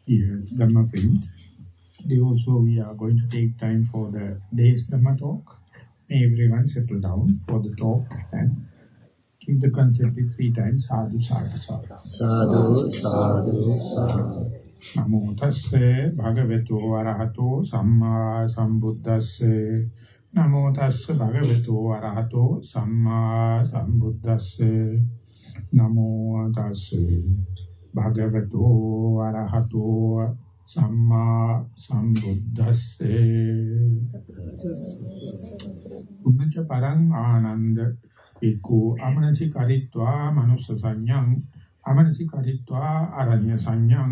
Dear Dhamma Prince, today also we are going to take time for the day's Dhamma talk. May everyone settle down for the talk and give the concept three times, sadhu, sadhu, sadhu. Sadhu, sadhu, sadhu. Namo tasse bhagavato arahato samma sambuddhasse. Namo tasse bhagavato arahato samma sambuddhasse. Namo tasse භගවතෝ අරහතෝ සම්මා සම්බුද්දස්සේ. උපච පරං ආනන්ද. ඒකෝ අමනසි කරිත්වා මනුස්ස සංඥං අමනසි කරිත්වා අරඤ්‍ය සංඥං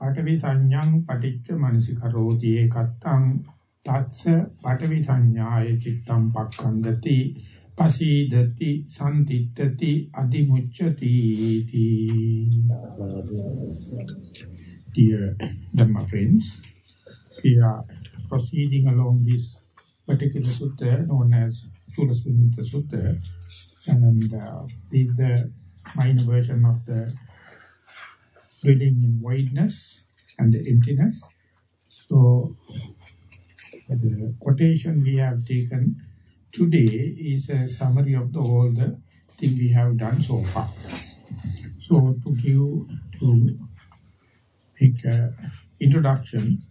පඨවි සංඥං පටිච්ච මනසි කරෝති ඒකත්තං තත්ස පඨවි සංඥාය චිත්තම් පක්ඛන්දති. පසීදති සම්තිත්‍තති අදිමුච්ඡති Dear Dhamma friends, we are proceeding along this particular sutta known as Chula Sunyata Sutta and uh, this is the minor version of the dwelling in voidness and the emptiness. So the quotation we have taken today is a summary of the, all the thing we have done so far. So to give, to an introduction,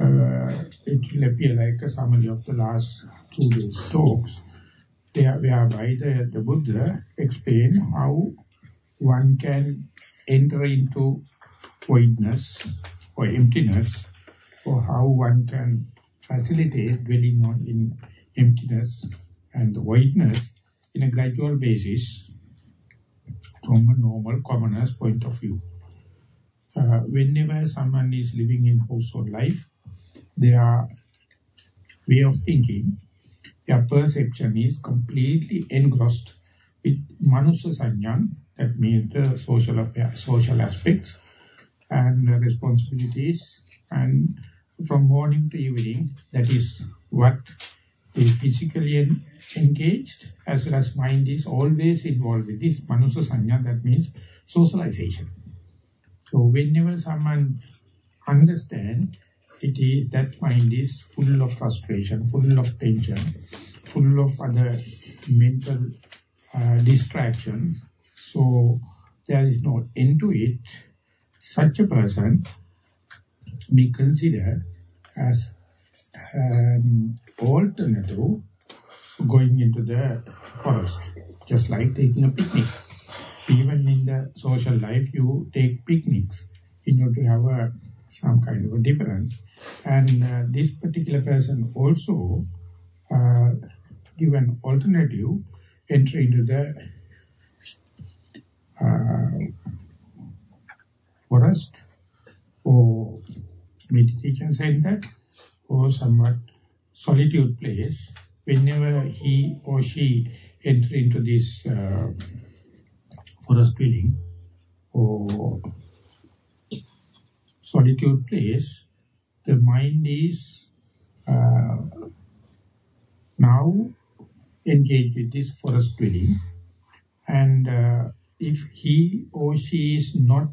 uh, it will appear like a summary of the last two days talks. There, whereby the, the Buddha explains how one can enter into voidness or emptiness, or how one can facilitate dwelling on in emptiness and the voidness in a gradual basis from a normal commoner's point of view. Uh, whenever someone is living in household life, their way of thinking, their perception is completely engrossed with manusya sanyan, that means the social, social aspects and the responsibilities and from morning to evening, that is what is physically engaged as well as mind is always involved with this manusa sanya, that means socialization. So whenever someone understand, it is that mind is full of frustration, full of tension, full of other mental uh, distractions. So there is no end to it. Such a person be considered as an alternative going into the forest, just like taking a picnic. Even in the social life, you take picnics in order to have a, some kind of a difference. And uh, this particular person also uh, give an alternative entry into the uh, forest or meditation center or somewhat solitude place, whenever he or she enter into this uh, forest dwelling or solitude place, the mind is uh, now engaged with this forest dwelling. And uh, if he or she is not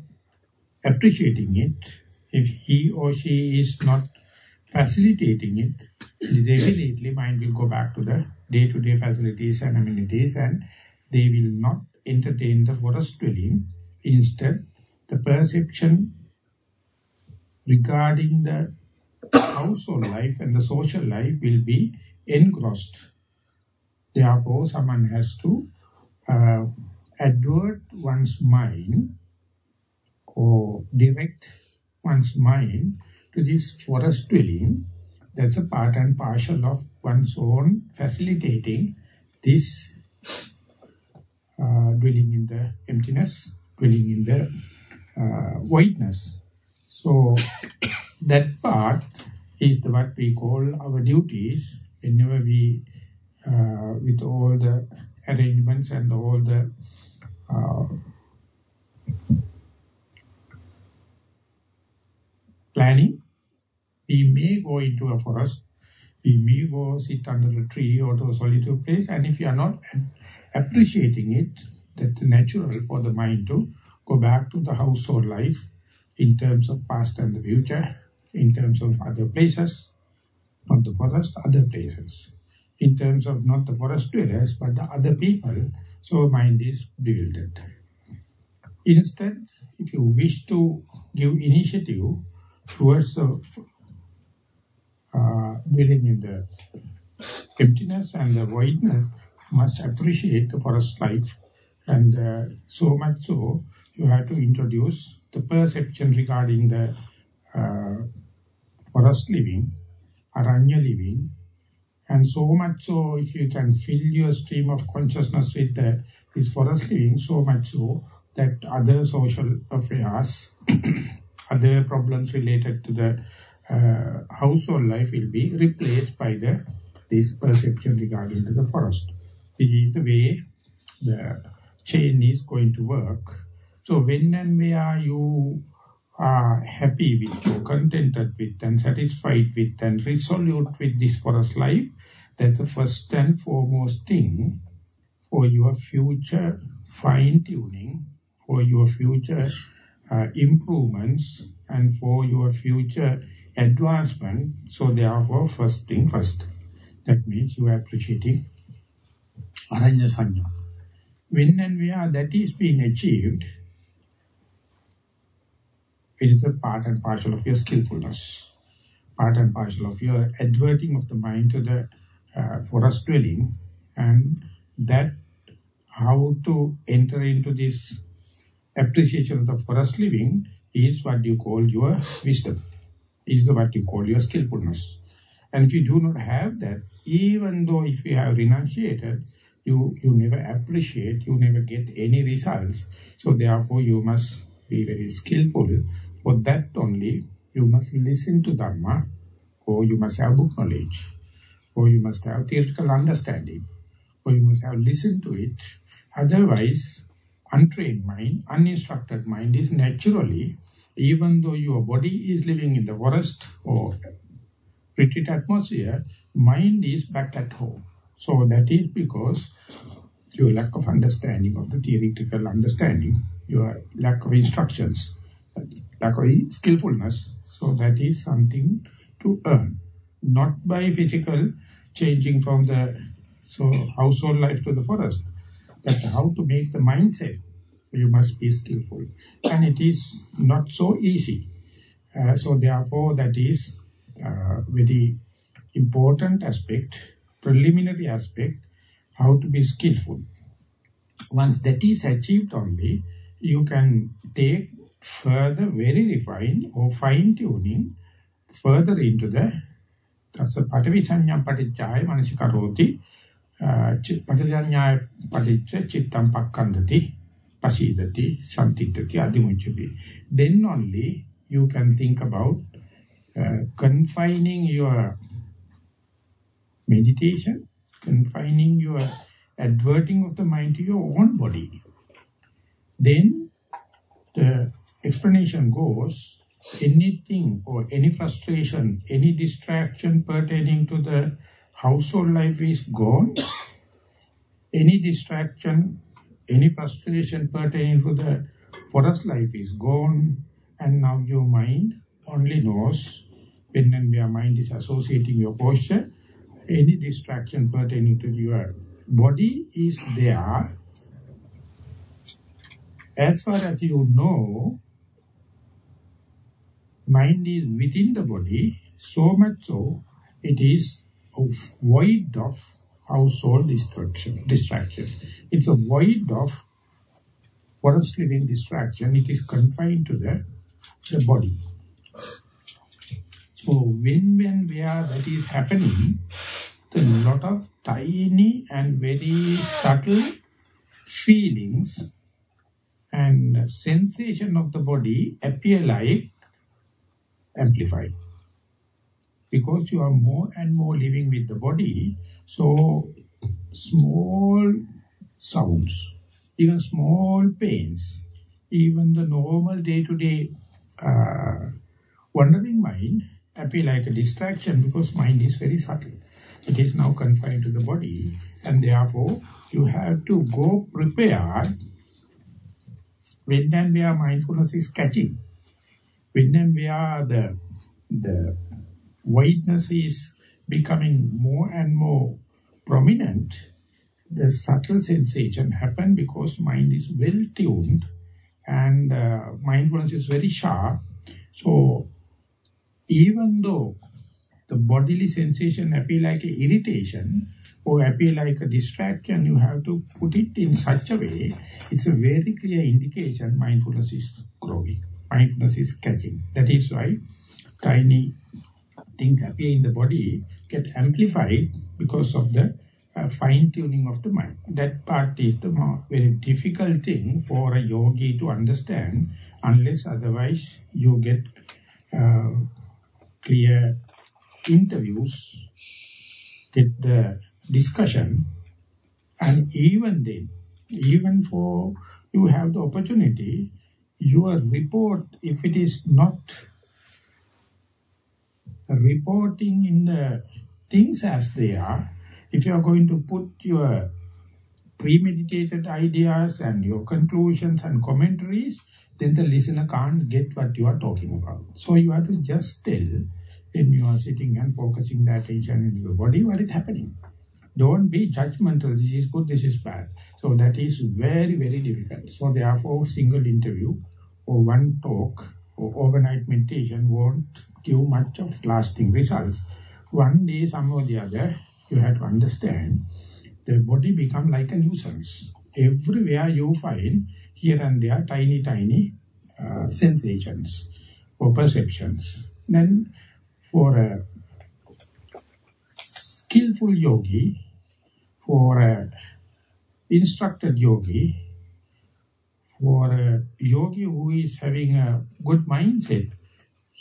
appreciating it, if he or she is not facilitating it, definitely mind will go back to the day-to-day -day facilities and amenities and they will not entertain the forest dwelling. Instead, the perception regarding the household life and the social life will be engrossed. Therefore, someone has to uh, advert one's mind or direct one's mind to this forest dwelling, that's a part and partial of one's own facilitating this uh, dwelling in the emptiness, dwelling in the uh, voidness. So that part is the, what we call our duties whenever we, uh, with all the arrangements and all the uh, planning, we may go into a forest, we may go sit under a tree or to a solitude place, and if you are not appreciating it, that's natural for the mind to go back to the household life in terms of past and the future, in terms of other places, not the forest, other places. In terms of not the forest dwellers, but the other people, so mind is bewildered. Instead, if you wish to give initiative towards the dwelling in the emptiness and the voidness, must appreciate the forest life. And uh, so much so, you have to introduce the perception regarding the uh, forest living, aranya living, and so much so if you can fill your stream of consciousness with the, this forest living, so much so that other social affairs, other problems related to the uh, household life will be replaced by the this perception regarding to the forest. This is the way the chain is going to work. So when and where you are happy with or contented with and satisfied with and resolute with this forest life, that's the first and foremost thing for your future fine-tuning, for your future uh, improvements, and for your future advancement. So therefore, first thing first. That means you are appreciating Aranya Sanya. When and where that is being achieved, it is a part and parcel of your skillfulness, part and parcel of your adverting of the mind to the uh, forest dwelling, and that how to enter into this appreciation of the forest living is what you call your wisdom, is what you call your skillfulness. And if you do not have that, even though if you have renunciated, you, you never appreciate, you never get any results. So therefore you must be very skillful. For that only, you must listen to Dharma, or you must have book knowledge, or you must have theoretical understanding, or you must have listened to it. Otherwise, untrained mind, uninstructed mind is naturally, even though your body is living in the forest or retreat atmosphere, mind is back at home. So that is because your lack of understanding of the theoretical understanding, your lack of instructions, lack of skillfulness. So that is something to earn, not by physical changing from the so household life to the forest. But how to make the mindset, you must be skillful. And it is not so easy. Uh, so therefore that is uh, very important aspect, preliminary aspect, how to be skillful. Once that is achieved only, you can take further very refined or fine-tuning further into the tassa patavisanyam paticchaya manasikaroti patajanyaya paticca chittam pakkandati pasidati santitati adimuchati. Then only you can think about uh, confining your meditation, confining your adverting of the mind to your own body. Then the explanation goes, anything or any frustration, any distraction pertaining to the household life is gone. Any distraction, any frustration pertaining to the forest life is gone. And now your mind only knows when and where mind is associating your posture, any distraction pertaining to your body is there. As far as you know, mind is within the body, so much so, it is void of household distraction. distraction. It's a void of forest living distraction. It is confined to the, the body. So when, when, where that is happening, a lot of tiny and very subtle feelings and sensation of the body appear like amplified. Because you are more and more living with the body, so small sounds, even small pains, even the normal day-to-day -day, uh, wandering mind appear like a distraction because mind is very subtle. It is now confined to the body and therefore you have to go prepared when and where mindfulness is catching. when and where the, the whiteness is becoming more and more prominent, the subtle sensation happen because mind is well tuned and uh, mindfulness is very sharp. So even though the bodily sensation appear like irritation or appear like a distraction, you have to put it in such a way, it's a very clear indication mindfulness is growing, mindfulness is catching. That is why tiny things appear in the body get amplified because of the uh, fine-tuning of the mind. That part is the more, very difficult thing for a yogi to understand unless otherwise you get uh, clear interviews, get the discussion and even then, even for you have the opportunity, your report, if it is not reporting in the things as they are, if you are going to put your premeditated ideas and your conclusions and commentaries, then the listener can't get what you are talking about. So you have to just tell when you are sitting and focusing the attention in your body, what is happening. Don't be judgmental, this is good, this is bad. So that is very, very difficult. So therefore, single interview or one talk or overnight meditation won't give much of lasting results. One day, some or the other, you have to understand the body become like a nuisance. Everywhere you find here and there tiny, tiny uh, sensations or perceptions. Then for a skillful yogi, for a instructed yogi, for a yogi who is having a good mindset,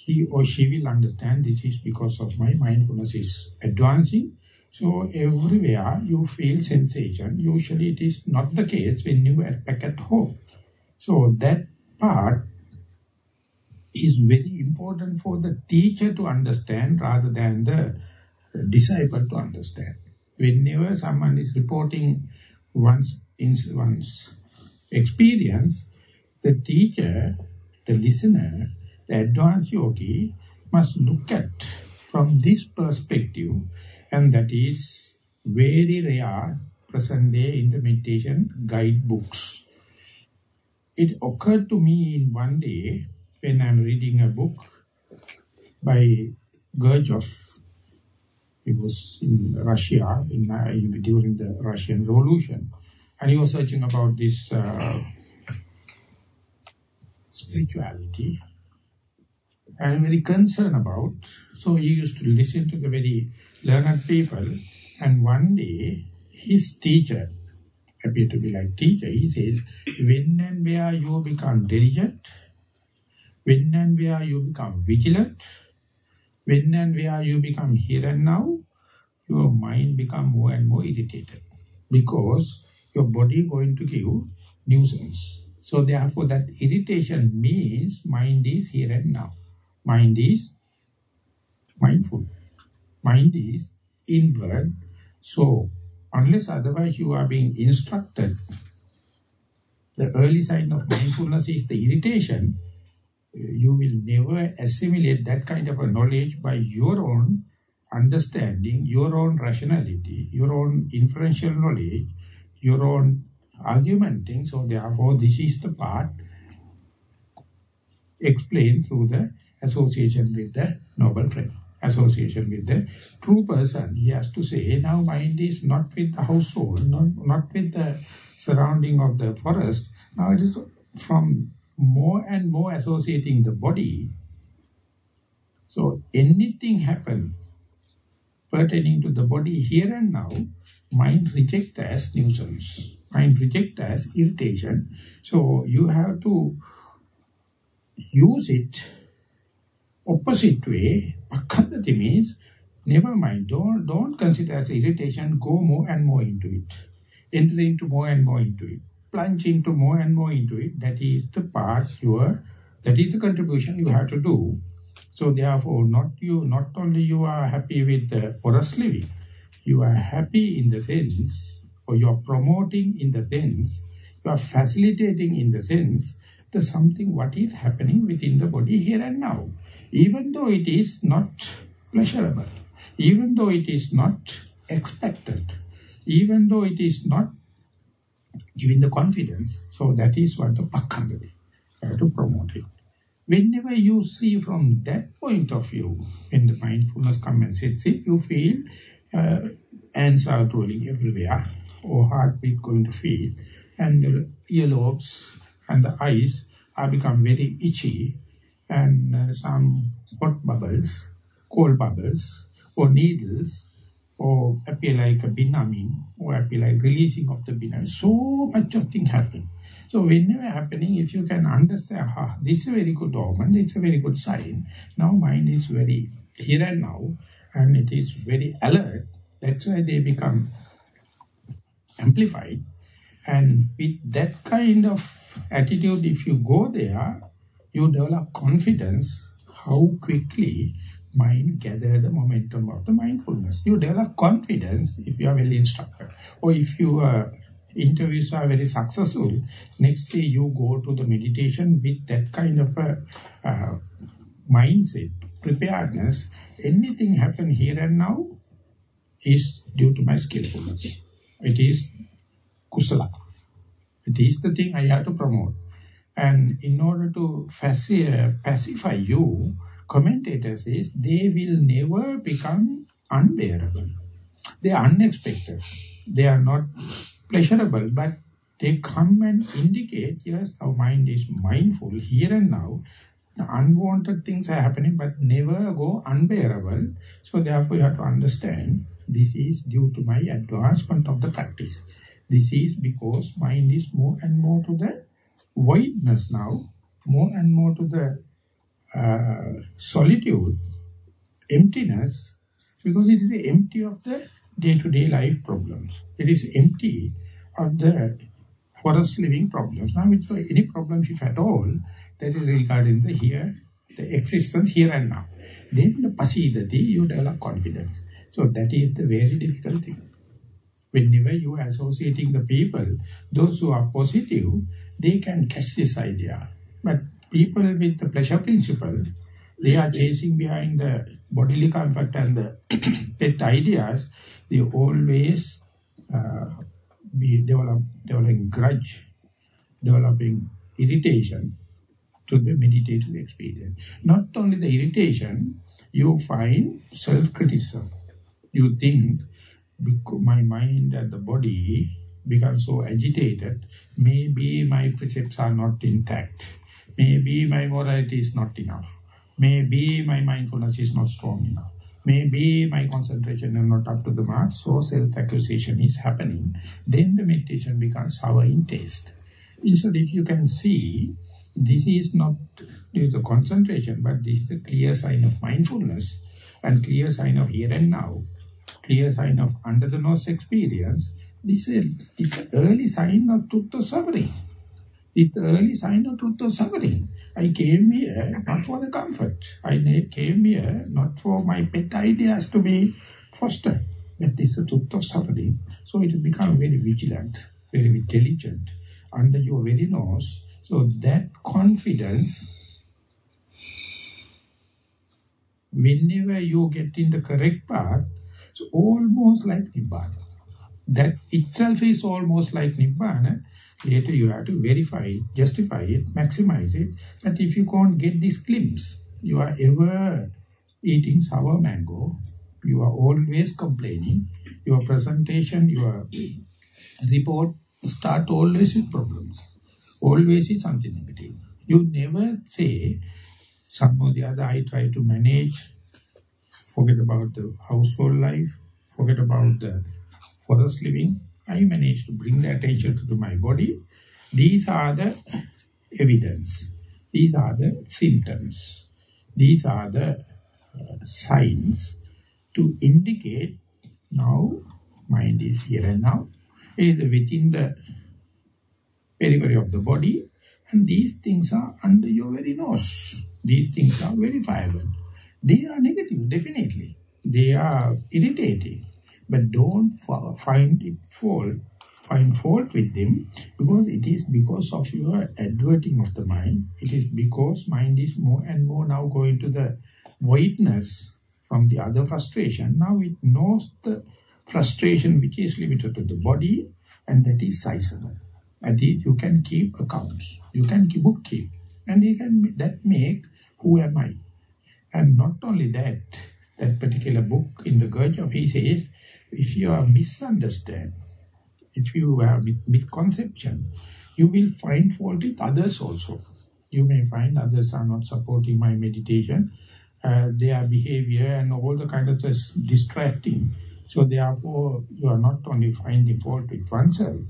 he or she will understand this is because of my mindfulness is advancing so everywhere you feel sensation. Usually it is not the case when you are back at home. So that part is very important for the teacher to understand rather than the disciple to understand. Whenever someone is reporting one's, one's experience, the teacher, the listener, the advanced yogi must look at from this perspective and that is very rare present day in the meditation guidebooks. It occurred to me in one day when I'm reading a book by Gurdjieff. He was in Russia in, uh, during the Russian Revolution. And he was searching about this uh, spirituality and very concerned about. So he used to listen to the very learned people. And one day, his teacher, appeared to be like teacher, he says, when and where you become diligent, when and where you become vigilant, when and where you become here and now, your mind become more and more irritated. Because your body going to give nuisance. So therefore that irritation means mind is here and now. Mind is mindful mind is inward. So, unless otherwise you are being instructed, the early sign of mindfulness is the irritation, you will never assimilate that kind of a knowledge by your own understanding, your own rationality, your own inferential knowledge, your own argumenting. So therefore, this is the part explained through the association with the noble friend association with the true person. He has to say, now mind is not with the household, not, not with the surrounding of the forest. Now it is from more and more associating the body. So anything happen pertaining to the body here and now, mind reject as nuisance. Mind reject as irritation. So you have to use it opposite way, Pakhandati means, never mind, don't, don't consider as irritation, go more and more into it. Enter into more and more into it. Plunge into more and more into it. That is the part you are, that is the contribution you have to do. So therefore, not you, not only you are happy with the forest living, you are happy in the sense, or you are promoting in the sense, you are facilitating in the sense, the something what is happening within the body here and now. Even though it is not pleasurable, even though it is not expected, even though it is not giving the confidence. So that is what the Pakhandati. have to promote it. Whenever you see from that point of view, when the mindfulness comes and sits you feel uh, ants are rolling everywhere, or heartbeat going to feel, and the earlobes and the eyes are become very itchy, and uh, some hot bubbles, cold bubbles, or needles, or appear like a binaming, or appear like releasing of the binaming. So much of thing happen. So whenever happening, if you can understand, ah, this is a very good omen, it's a very good sign. Now mind is very here and now, and it is very alert. That's why they become amplified. And with that kind of attitude, if you go there, you develop confidence how quickly mind gather the momentum of the mindfulness. You develop confidence if you are well instructed. Or if your uh, interviews are very successful, next day you go to the meditation with that kind of a uh, mindset, preparedness. Anything happen here and now is due to my skillfulness. It is kusala. It is the thing I have to promote. And in order to pacify you, commentator says they will never become unbearable. They are unexpected. They are not pleasurable, but they come and indicate, yes, our mind is mindful here and now. The unwanted things are happening, but never go unbearable. So therefore you have to understand, this is due to my advancement of the practice. This is because mind is more and more to the voidness now, more and more to the uh, solitude, emptiness, because it is empty of the day-to-day -day life problems. It is empty of the forest living problems. Now, it's any problems, if at all, that is regarding the here, the existence here and now. Then the pasidati, you develop confidence. So that is the very difficult thing. Whenever you are associating the people, those who are positive, they can catch this idea. But people with the pleasure principle, they are chasing behind the bodily comfort and the pet ideas, they always uh, be develop, developing grudge, developing irritation to the meditative experience. Not only the irritation, you find self-criticism. You think, my mind and the body become so agitated, maybe my precepts are not intact. Maybe my morality is not enough. Maybe my mindfulness is not strong enough. Maybe my concentration is not up to the mark, so self-accusation is happening. Then the meditation becomes sour in taste. Instead, if you can see, this is not due to concentration, but this is a clear sign of mindfulness and clear sign of here and now, clear sign of under-the-nose experience. This is an early sign of truth of suffering. It's early sign of truth of suffering. I came here not for the comfort. I came here not for my pet ideas to be fostered. But this is truth of suffering. So it become very vigilant, very intelligent, under your very nose. So that confidence, whenever you get in the correct path, it's almost like Nibbana. That itself is almost like Nibbana. Later you have to verify it, justify it, maximize it. But if you can't get this glimpse, you are ever eating sour mango, you are always complaining, your presentation, your report start always with problems. Always is something negative. You never say, some or the other I try to manage, forget about the household life, forget about the forest living, I managed to bring the attention to my body. These are the evidence. These are the symptoms. These are the uh, signs to indicate now mind is here and now. It is within the periphery of the body and these things are under your very nose. These things are verifiable. They are negative, definitely. They are irritating. But don't find it fault find fault with them because it is because of your adverting of the mind. It is because mind is more and more now going to the voidness from the other frustration. Now it knows the frustration which is limited to the body and that is sizable. And you can keep accounts. You can keep book keep. And you can that make who am I? And not only that, that particular book in the Gurdjieff, he says, if you are misunderstood, if you have misconception, you will find fault with others also. You may find others are not supporting my meditation, uh, their behavior and all the kind of things distracting. So therefore, you are not only finding fault with oneself,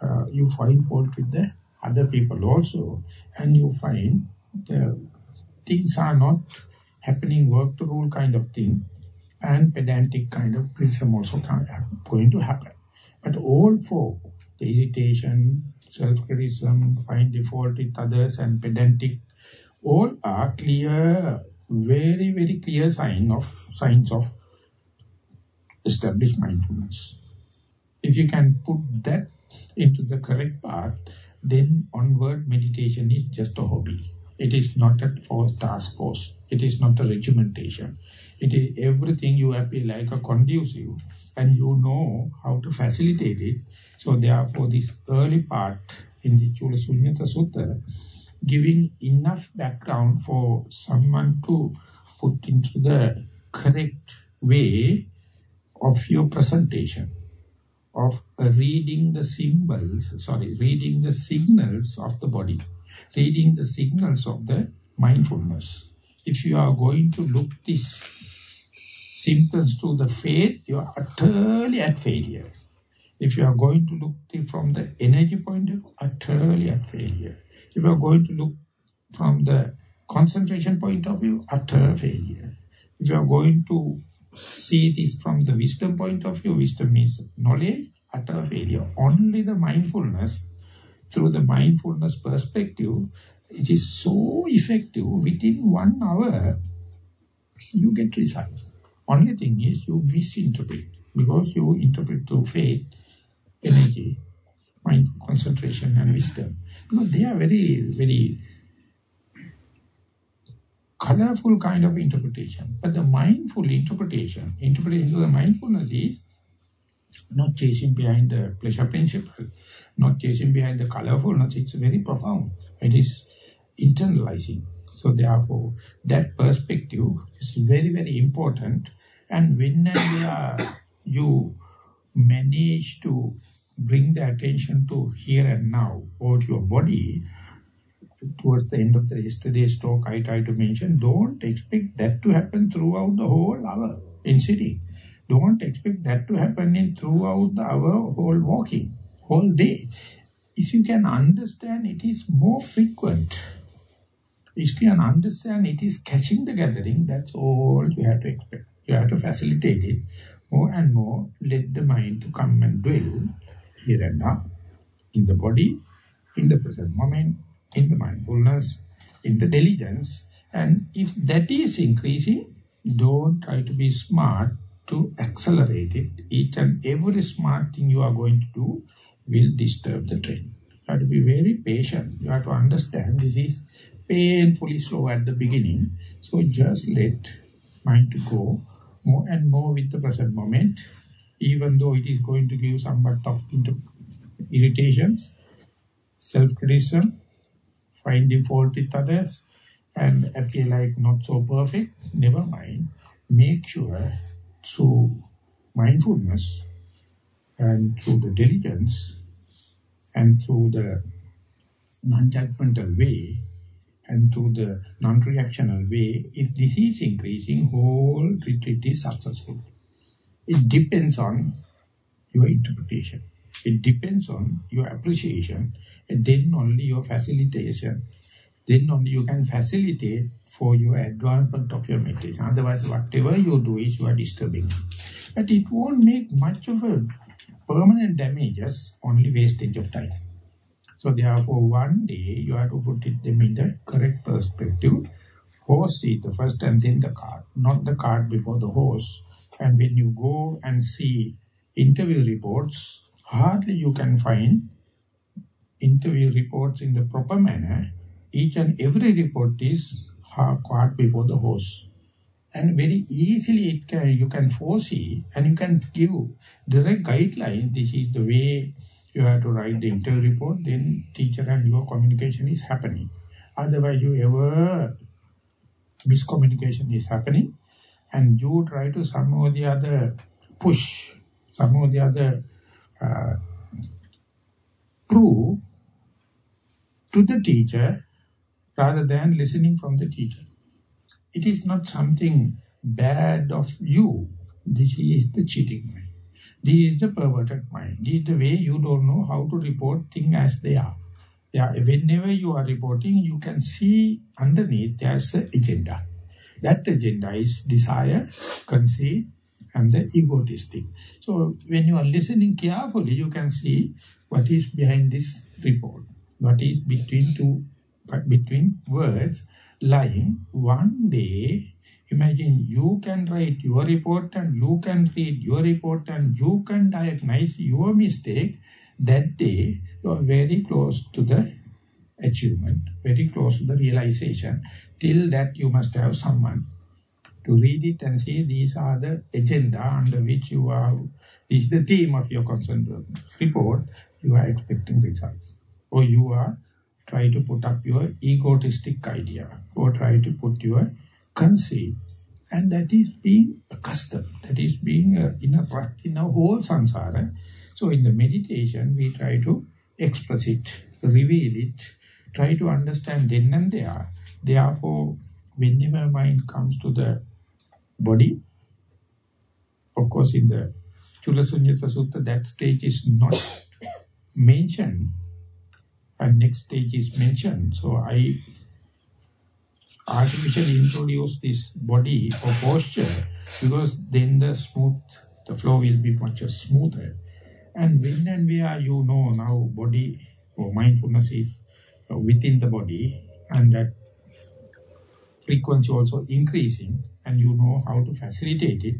uh, you find fault with the other people also, and you find the things are not happening work to rule kind of thing, and pedantic kind of prism also going to happen. But all four, the irritation, self-criticism, find default with others and pedantic, all are clear, very, very clear sign of signs of established mindfulness. If you can put that into the correct path, then onward meditation is just a hobby. It is not a force task force. It is not a regimentation. It is everything you appear like a conducive and you know how to facilitate it. So therefore this early part in the Chula Sunyata Sutta giving enough background for someone to put into the correct way of your presentation, of reading the symbols, sorry, reading the signals of the body, reading the signals of the mindfulness. If you are going to look this symptoms to the faith, you are utterly at failure. If you are going to look from the energy point of view, utterly at failure. If you are going to look from the concentration point of view, utter failure. If you are going to see this from the wisdom point of view, wisdom means knowledge, utter failure. Only the mindfulness, through the mindfulness perspective, it is so effective, within one hour, you get results. Only thing is you misinterpret because you interpret through faith, energy, mind concentration and wisdom. Know, they are very, very colorful kind of interpretation. But the mindful interpretation, interpretation of the mindfulness is not chasing behind the pleasure principle, not chasing behind the colorfulness. It's very profound. It is internalizing. So therefore, that perspective is very, very important and when and where uh, you manage to bring the attention to here and now or your body, towards the end of the yesterday's talk, I tried to mention, don't expect that to happen throughout the whole hour in sitting. Don't expect that to happen in throughout the hour whole walking, whole day. If you can understand, it is more frequent. If you can understand, it is catching the gathering, that's all you have to expect. You have to facilitate it more and more. Let the mind to come and dwell here and now, in the body, in the present moment, in the mindfulness, in the diligence. And if that is increasing, don't try to be smart to accelerate it. Each and every smart thing you are going to do will disturb the train. You have to be very patient. You have to understand this is painfully slow at the beginning. So just let mind to go more and more with the present moment, even though it is going to give somewhat of irritations, self-criticism, finding fault with others, and appear like not so perfect, never mind. Make sure through mindfulness and through the diligence and through the non-judgmental way and to the non-reactional way, if this is increasing, whole retreat is successful. It depends on your interpretation. It depends on your appreciation, and then only your facilitation. Then only you can facilitate for your advancement of your meditation. Otherwise, whatever you do is you are disturbing. But it won't make much of a permanent damages, only wastage of time. So therefore, one day you have to put it them in the correct perspective. Horse is the first and then the cart, not the cart before the horse. And when you go and see interview reports, hardly you can find interview reports in the proper manner. Each and every report is caught before the host. And very easily it can you can foresee and you can give direct guideline. This is the way you have to write the interview report. Then teacher and your communication is happening. Otherwise you ever miscommunication is happening and you try to some or the other push, some or the other uh, prove to the teacher rather than listening from the teacher. It is not something bad of you. This is the cheating. This is the perverted mind. This is the way you don't know how to report things as they are. Yeah, whenever you are reporting, you can see underneath there's an agenda. That agenda is desire, conceit, and the egotistic. So when you are listening carefully, you can see what is behind this report, what is between two between words lying. One day, imagine you can write your report and you can read your report and you can diagnose your mistake. That day, you are very close to the achievement, very close to the realization. Till that, you must have someone to read it and say these are the agenda under which you are, this is the theme of your concerned report, you are expecting results. Or you are trying to put up your egotistic idea or try to put your conceit. And that is being accustomed, that is being uh, in a in a whole samsara. So in the meditation, we try to express it, reveal it, try to understand then and there. Therefore, whenever mind comes to the body, of course in the Chulasunyata Sutta, that stage is not mentioned, and next stage is mentioned. So I artificially introduce this body or posture because then the smooth, the flow will be much smoother. And when and where you know now body or mindfulness is uh, within the body and that frequency also increasing and you know how to facilitate it,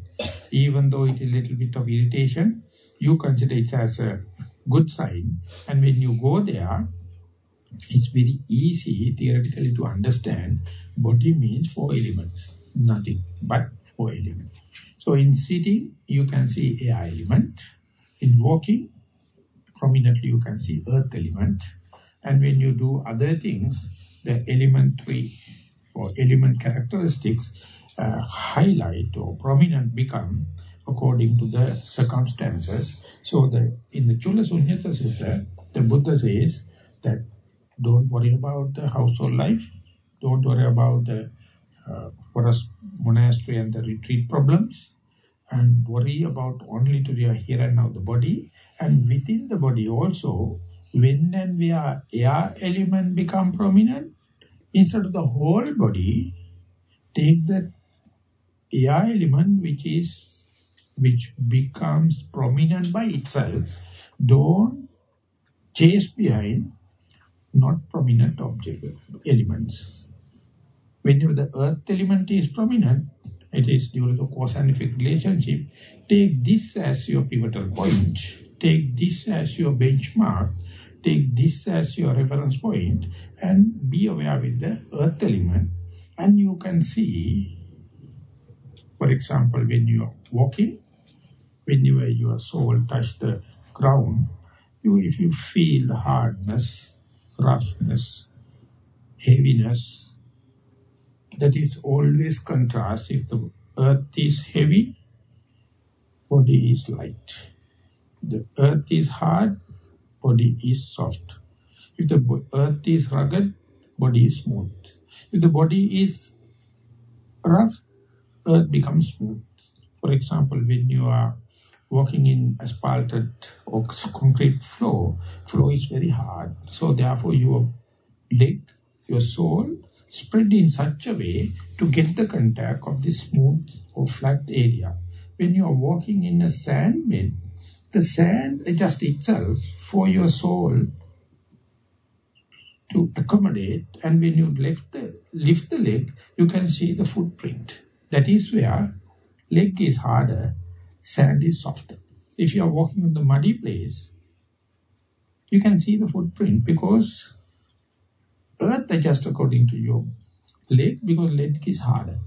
even though it is a little bit of irritation, you consider it as a good sign. And when you go there, it's very easy theoretically to understand body means four elements, nothing but four elements. So in sitting, you can see air element. In walking, prominently you can see earth element. And when you do other things, the elementary or element characteristics uh, highlight or prominent become according to the circumstances. So the in the Chula Sunyata Sutta, the Buddha says that don't worry about the household life, don't worry about the uh, forest monastery and the retreat problems, and worry about only to your here and now the body, and within the body also, when and where air element become prominent, instead of the whole body, take the air element which is which becomes prominent by itself, don't chase behind not prominent object elements. Whenever the earth element is prominent, it is due to the cause and effect relationship. Take this as your pivotal point. Take this as your benchmark. Take this as your reference point and be aware with the earth element. And you can see for example, when you are walking, whenever your sole touch the ground, you, if you feel the hardness, roughness, heaviness, that is always contrast. If the earth is heavy, body is light. The earth is hard, body is soft. If the earth is rugged, body is smooth. If the body is rough, earth becomes smooth. For example, when you are walking in asphalted or concrete floor, floor is very hard. So therefore your leg, your sole spread in such a way to get the contact of the smooth or flat area. When you are walking in a sand bed, the sand adjusts itself for your sole to accommodate and when you lift the, lift the leg, you can see the footprint. That is where leg is harder, sand is softer. If you are walking on the muddy place, You can see the footprint because earth adjusts according to your leg because leg is harder.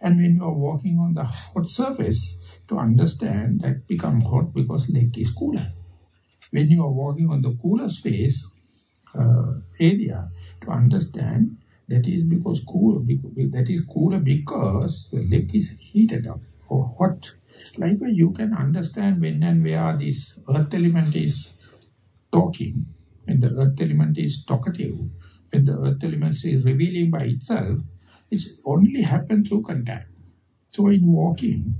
And when you are walking on the hot surface, to understand that become hot because leg is cooler. When you are walking on the cooler space uh, area, to understand that is because cool, that is cooler because the leg is heated up or hot. Likewise, you can understand when and where this earth element is talking, when the earth element is talkative, when the earth element is revealing by itself, it only happens through contact. So in walking,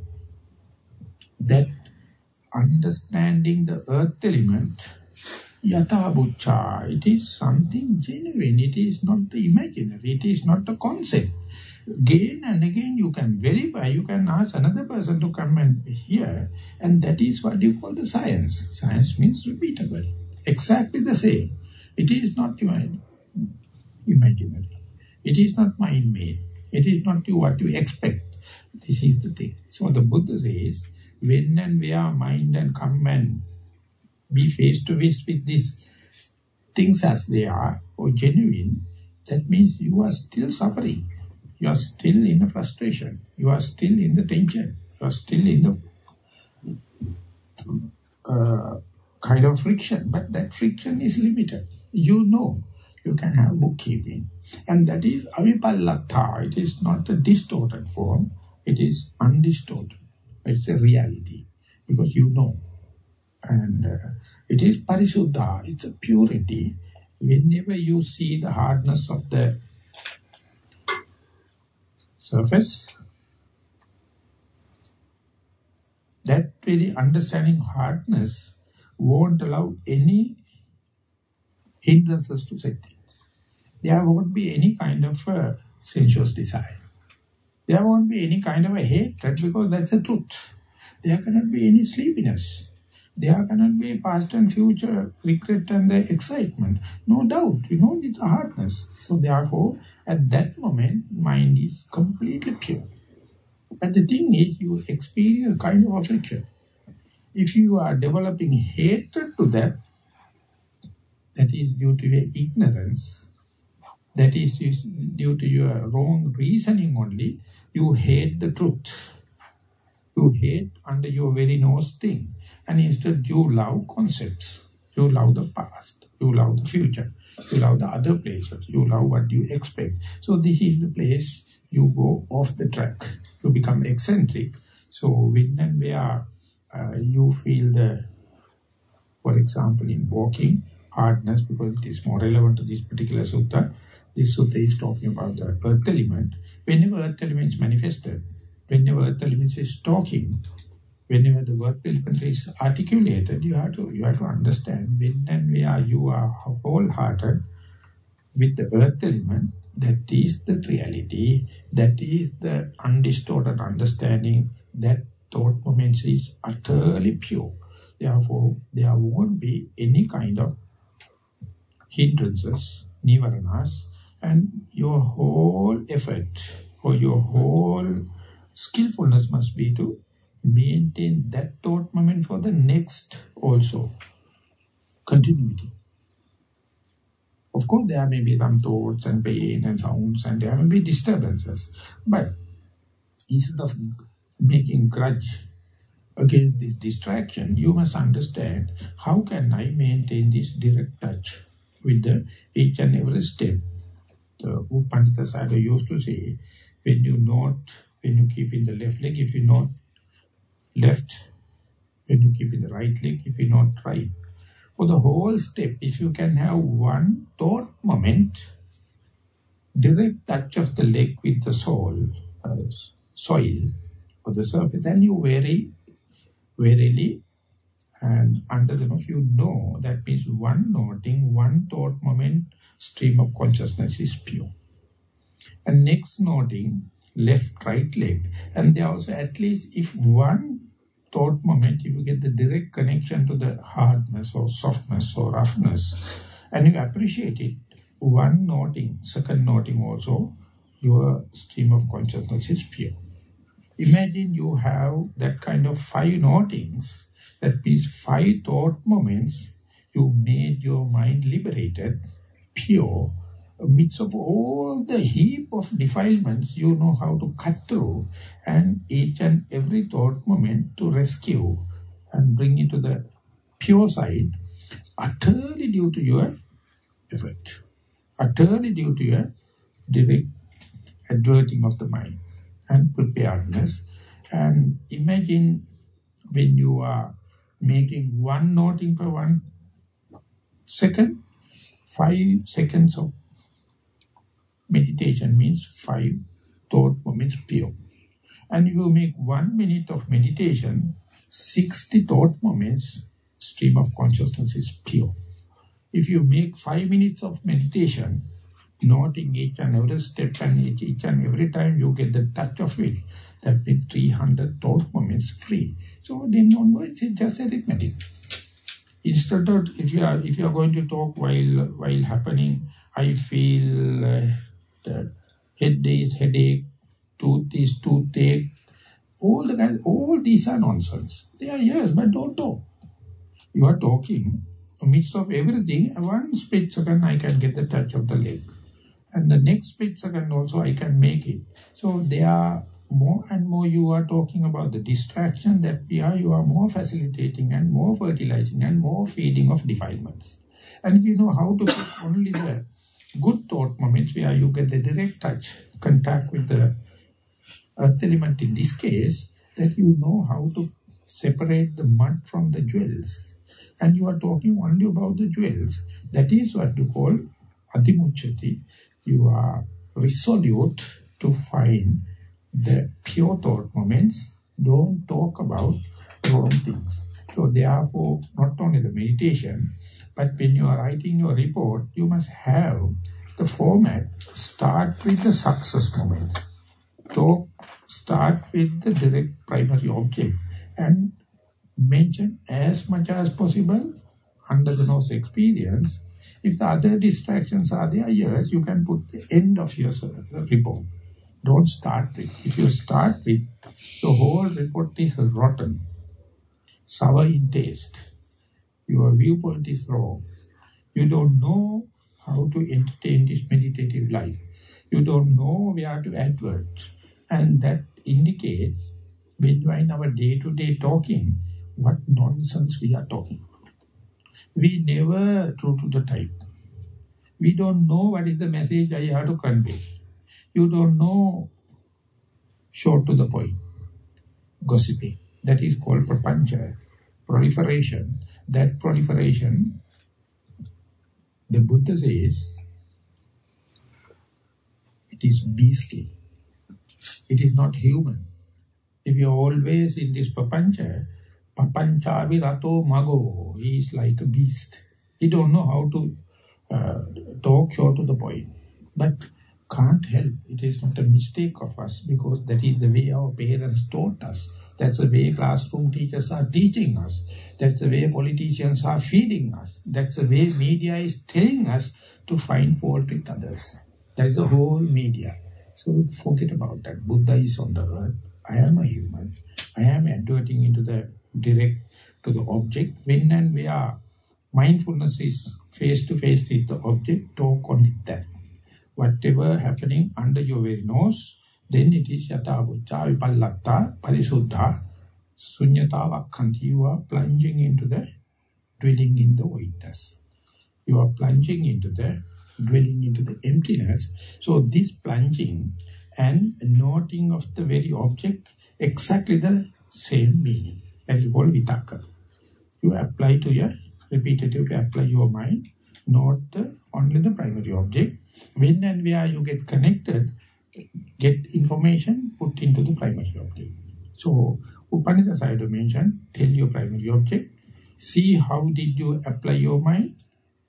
that understanding the earth element, yathabhucca, it is something genuine, it is not the imaginary, it is not a concept. Again and again you can verify, you can ask another person to come and hear, and that is what you call the science. Science means repeatable, exactly the same. It is not imaginary. It is not mind-made. It is not what you expect. This is the thing. So the Buddha says, when and where mind and come and be face to face with these things as they are or genuine, that means you are still suffering. You are still in the frustration. You are still in the tension. You are still in the uh, kind of friction. But that friction is limited. You know you can have bookkeeping. And that is avipallatta. It is not a distorted form. It is undistorted. It's a reality because you know. And uh, it is parisuddha, it's a purity. Whenever you see the hardness of the surface, that very understanding hardness won't allow any hindrances to set in. There won't be any kind of uh, sensuous desire. There won't be any kind of a hatred because that's the truth. There cannot be any sleepiness. There cannot be past and future regret and the excitement. No doubt, you know, it's a hardness. So therefore, at that moment, mind is completely pure. But the thing is, you experience a kind of affliction. If you are developing hatred to that, that is due to your ignorance, that is due to your wrong reasoning only, you hate the truth. You hate under your very nose thing. And instead you love concepts. You love the past. You love the future. You love the other places. You love what you expect. So this is the place you go off the track. You become eccentric. So when and where uh, you feel the, for example, in walking, hardness, because it is more relevant to this particular sutta, this sutta is talking about the earth element. Whenever earth element is manifested, whenever earth element is talking, whenever the earth element is articulated, you have to you have to understand when and where you are wholehearted with the earth element, that is the reality, that is the undistorted understanding, that thought moments is utterly pure. Therefore, there won't be any kind of hindrances, nivaranas, and your whole effort or your whole skillfulness must be to maintain that thought moment for the next also. Continuity. Of course, there may be some thoughts and pain and sounds and there may be disturbances. But instead of making grudge against this distraction, you must understand how can I maintain this direct touch with the each and every step the Pandita Sayadaw used to say, when you not, when you keep in the left leg, if you note left, when you keep in the right leg, if you note right. For the whole step, if you can have one thought moment, direct touch of the leg with the sole, uh, soil, or the surface, then you very, verily, and under the nose, you know, that means one noting, one thought moment, stream of consciousness is pure. And next noting, left, right leg. And there also at least if one thought moment, if you get the direct connection to the hardness or softness or roughness, and you appreciate it, one noting, second noting also, your stream of consciousness is pure. Imagine you have that kind of five notings, that these five thought moments, you made your mind liberated, pure, amidst of all the heap of defilements, you know how to cut through and each and every thought moment to rescue and bring it to the pure side, utterly due to your effort, utterly due to your direct adverting of the mind and preparedness. And imagine when you are making one noting per one second, five seconds of meditation means five thought moments pure. And you make one minute of meditation, 60 thought moments, stream of consciousness is pure. If you make five minutes of meditation, noting each and every step and each, each and every time you get the touch of it, that means 300 thought moments free. So then onwards, it's just arithmetic. Instead of, if you are, if you are going to talk while, while happening, I feel uh, head is headache, tooth is toothache, all the guys, all these are nonsense. They are yes, but don't talk. You are talking, amidst of everything, one split second I can get the touch of the leg. And the next split second also I can make it. So they are more and more you are talking about the distraction that we are, you are more facilitating and more fertilizing and more feeding of defilements. And if you know how to put only the good thought moments where you get the direct touch, contact with the earth element in this case, that you know how to separate the mud from the jewels. And you are talking only about the jewels. That is what you call adhimuccati. You are resolute to find the pure thought moments. Don't talk about wrong things. So therefore, not only the meditation, but when you are writing your report, you must have the format. Start with the success moment. So start with the direct primary object and mention as much as possible under the nose experience. If the other distractions are there, yes, you can put the end of your report. Don't start with. If you start with, the whole report is rotten, sour in taste. Your viewpoint is wrong. You don't know how to entertain this meditative life. You don't know where to advert. And that indicates when you are in our day-to-day -day talking, what nonsense we are talking. We never true to the type. We don't know what is the message I have to convey. You don't know short to the point. Gossiping. That is called prapancha, proliferation. That proliferation, the Buddha says, it is beastly. It is not human. If you are always in this papancha, papanchavi rato mago, he is like a beast. He don't know how to uh, talk short to the point. But can't help. It is not a mistake of us because that is the way our parents taught us. That's the way classroom teachers are teaching us. That's the way politicians are feeding us. That's the way media is telling us to find fault with others. That is the whole media. So forget about that. Buddha is on the earth. I am a human. I am adverting into the direct to the object. When and where mindfulness is face to face with the object, talk on that whatever happening under your very nose, then it is yathabhucca vipallatta parisuddha sunyata vakkanti. You are plunging into the dwelling in the voidness. You are plunging into the dwelling into the emptiness. So this plunging and noting of the very object exactly the same meaning. That is called vitakka. You apply to your, repetitively apply your mind, not the, only the primary object when and where you get connected, get information put into the primary object. So, Upanishad I mention, tell your primary object, see how did you apply your mind,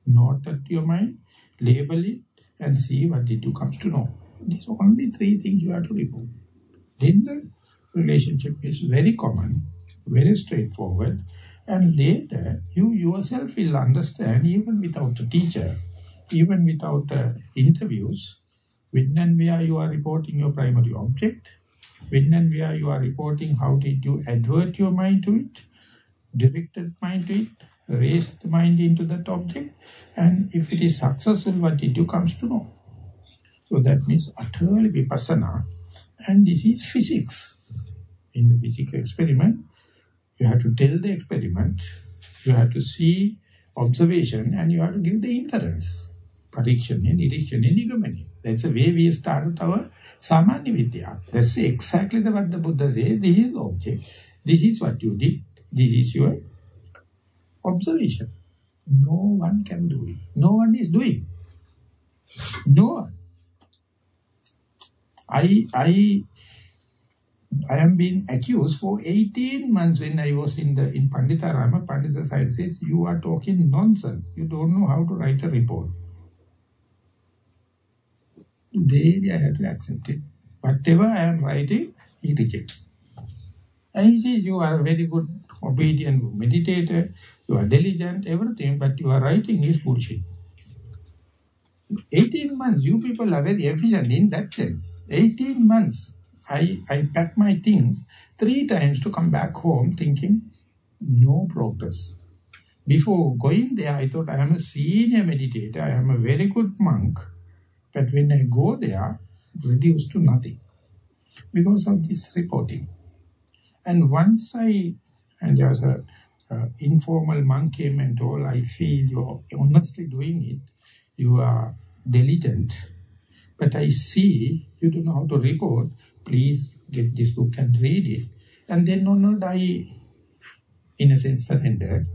note at your mind, label it, and see what did you come to know. These are only three things you have to report. Then the relationship is very common, very straightforward, and later you yourself will understand, even without a teacher, even without uh, interviews, when and where you are reporting your primary object, when and where you are reporting how did you advert your mind to it, directed mind to it, raised the mind into that object, and if it is successful, what did you comes to know. So that means utterly vipassana, and this is physics. In the physical experiment, you have to tell the experiment, you have to see observation, and you have to give the inference. Parikshanya, Nirikshanya, Nigamani. That's the way we started our Samanya Vidya. That's exactly the, what the Buddha says. This is the object. This is what you did. This is your observation. No one can do it. No one is doing. No one. I, I, I am being accused for 18 months when I was in the in Panditarama. Pandita Sayadaw says, you are talking nonsense. You don't know how to write a report. Daily I have to accept it. Whatever I am writing, he rejects. And he says, you are a very good, obedient meditator, you are diligent, everything, but your writing is bullshit. 18 months, you people are very efficient in that sense. 18 months, I, I pack my things three times to come back home thinking, no progress. Before going there, I thought I am a senior meditator, I am a very good monk. But when I go there, reduced to nothing because of this reporting. And once I, and there's a uh, informal monk came and told, I feel you're honestly doing it, you are diligent, but I see you don't know how to report, please get this book and read it. And then no, no, I, in a sense, surrendered.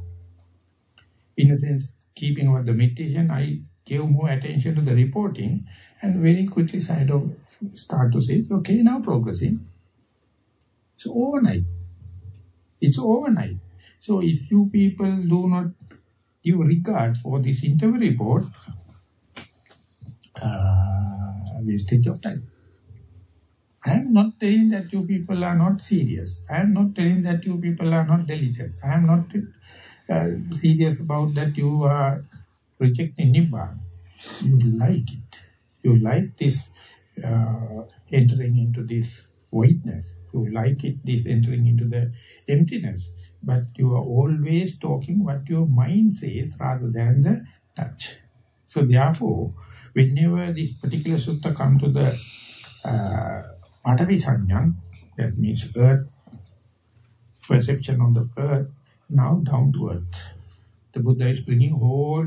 In a sense, keeping over the meditation, I gave more attention to the reporting and very quickly Sayadaw start to say, okay, now progressing. So overnight. It's overnight. So if you people do not give regard for this interview report, uh, wastage of time. I am not telling that you people are not serious. I am not telling that you people are not diligent. I am not uh, serious about that you are rejecting Nibbana. You like it. You like this uh, entering into this voidness. You like it, this entering into the emptiness. But you are always talking what your mind says rather than the touch. So therefore, whenever this particular sutta come to the uh, Patavi Sanyam, that means earth, perception on the earth, now down to earth. The Buddha is bringing whole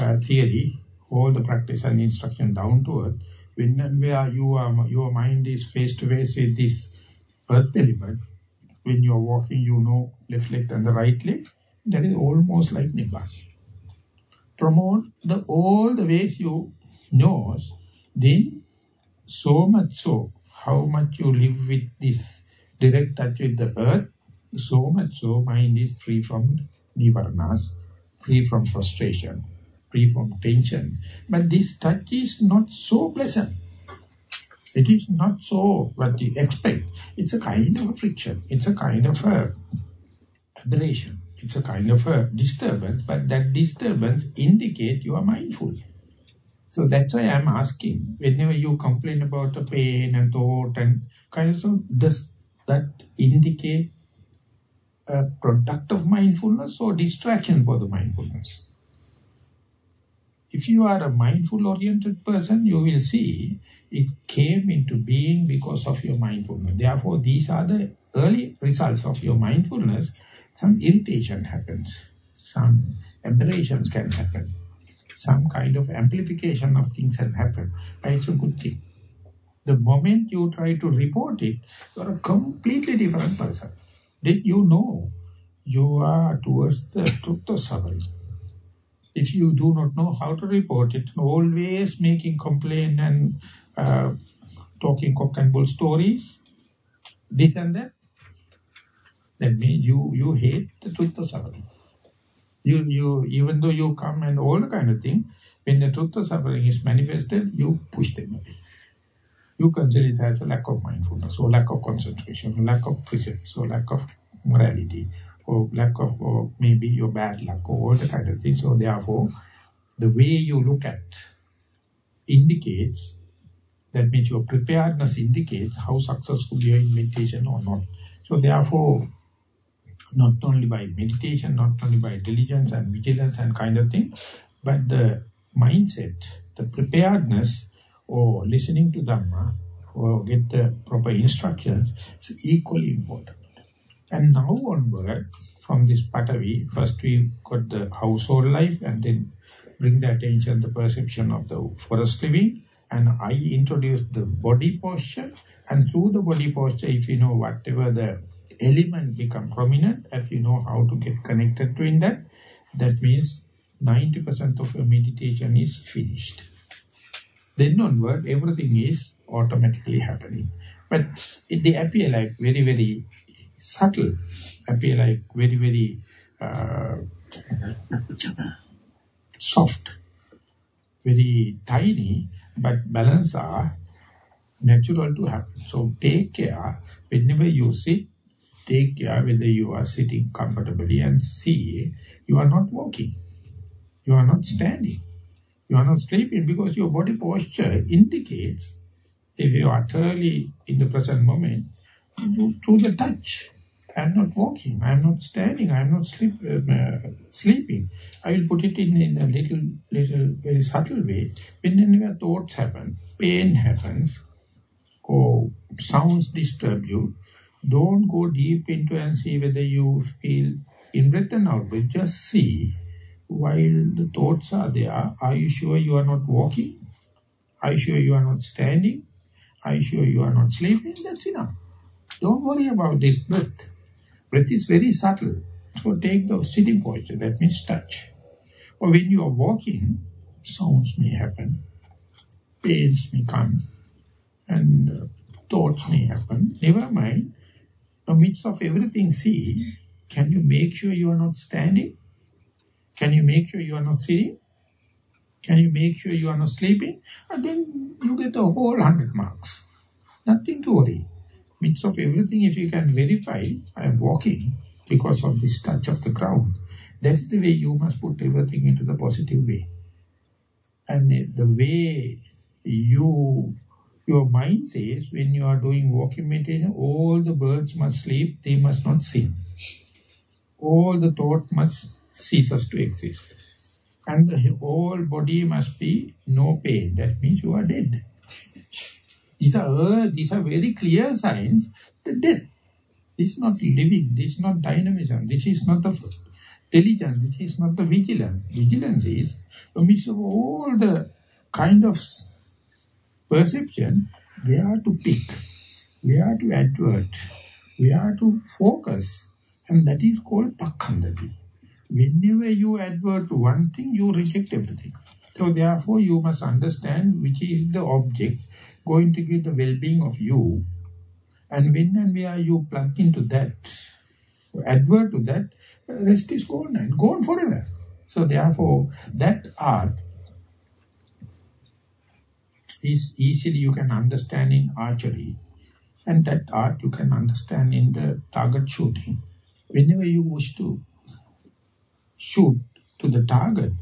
uh, theory, all the practice and instruction down to earth. When and where you are, your mind is face to face with this earth element, when you are walking, you know left leg and the right leg, that is almost like Nibbana. Promote the all the ways you knows, then so much so, how much you live with this direct touch with the earth, so much so mind is free from nivaranas, free from frustration, free from tension. But this touch is not so pleasant. It is not so what you expect. It's a kind of a friction. It's a kind of a aberration. It's a kind of a disturbance, but that disturbance indicates you are mindful. So that's why I'm asking, whenever you complain about the pain and thought and kind of so, does that indicate a product of mindfulness or distraction for the mindfulness? If you are a mindful-oriented person, you will see it came into being because of your mindfulness. Therefore, these are the early results of your mindfulness. Some irritation happens. Some aberrations can happen. Some kind of amplification of things has happened. But it's a good thing. The moment you try to report it, you are a completely different person. Then you know you are towards the truth of suffering. If you do not know how to report it, always making complaint and uh, talking cock and bull stories, this and that, that means you, you hate the truth of suffering. You, you, even though you come and all kind of thing, when the truth of suffering is manifested, you push them away. You consider it as a lack of mindfulness, or lack of concentration, lack of presence, or lack of morality, or lack of or maybe your bad luck, or all the kind of things. So therefore, the way you look at indicates, that means your preparedness indicates how successful you are in meditation or not. So therefore, not only by meditation, not only by diligence and vigilance and kind of thing, but the mindset, the preparedness, or listening to Dhamma, or get the proper instructions, is equally important. And now onward, from this Patavi, first we got the household life and then bring the attention, the perception of the forest living, and I introduce the body posture, and through the body posture, if you know whatever the element become prominent, if you know how to get connected to in that, that means 90% of your meditation is finished. Then onward, everything is automatically happening. But they appear like very, very subtle, appear like very, very uh, soft, very tiny, but balance are natural to happen. So take care. Whenever you sit, take care whether you are sitting comfortably and see you are not walking, you are not standing, you are not sleeping because your body posture indicates if you are utterly in the present moment through the touch. I am not walking, I am not standing, I am not sleep, uh, sleeping. I will put it in, in a little, little, very subtle way. Whenever thoughts happen, pain happens, or sounds disturb you, don't go deep into and see whether you feel in-breath and out-breath. Just see, while the thoughts are there, are you sure you are not walking? Are you sure you are not standing? Are you sure you are not sleeping? That's enough. Don't worry about this breath. Breath is very subtle. So take the sitting posture, that means touch. Or when you are walking, sounds may happen, pains may come, and uh, thoughts may happen. Never mind, amidst of everything see, can you make sure you are not standing? Can you make sure you are not sitting? Can you make sure you are not sleeping? And then you get the whole 100 marks. Nothing to worry. Midst of everything, if you can verify, I am walking because of this touch of the ground. That is the way you must put everything into the positive way. And the way you, your mind says, when you are doing walking meditation, all the birds must sleep, they must not sing. All the thought must cease ceases to exist. And the whole body must be no pain. That means you are dead. These are, these are very clear signs that death. This is not living, this is not dynamism, this is not the diligence, this is not the vigilance. Vigilance is amidst of all the kind of perception, we are to pick, we are to advert, we are to focus, and that is called pakkhandati. Whenever you advert to one thing, you reject everything. So therefore, you must understand which is the object going to give the well-being of you. And when and where you plug into that, advert to that, rest is gone and gone forever. So therefore, that art is easily you can understand in archery. And that art you can understand in the target shooting. Whenever you wish to shoot to the target,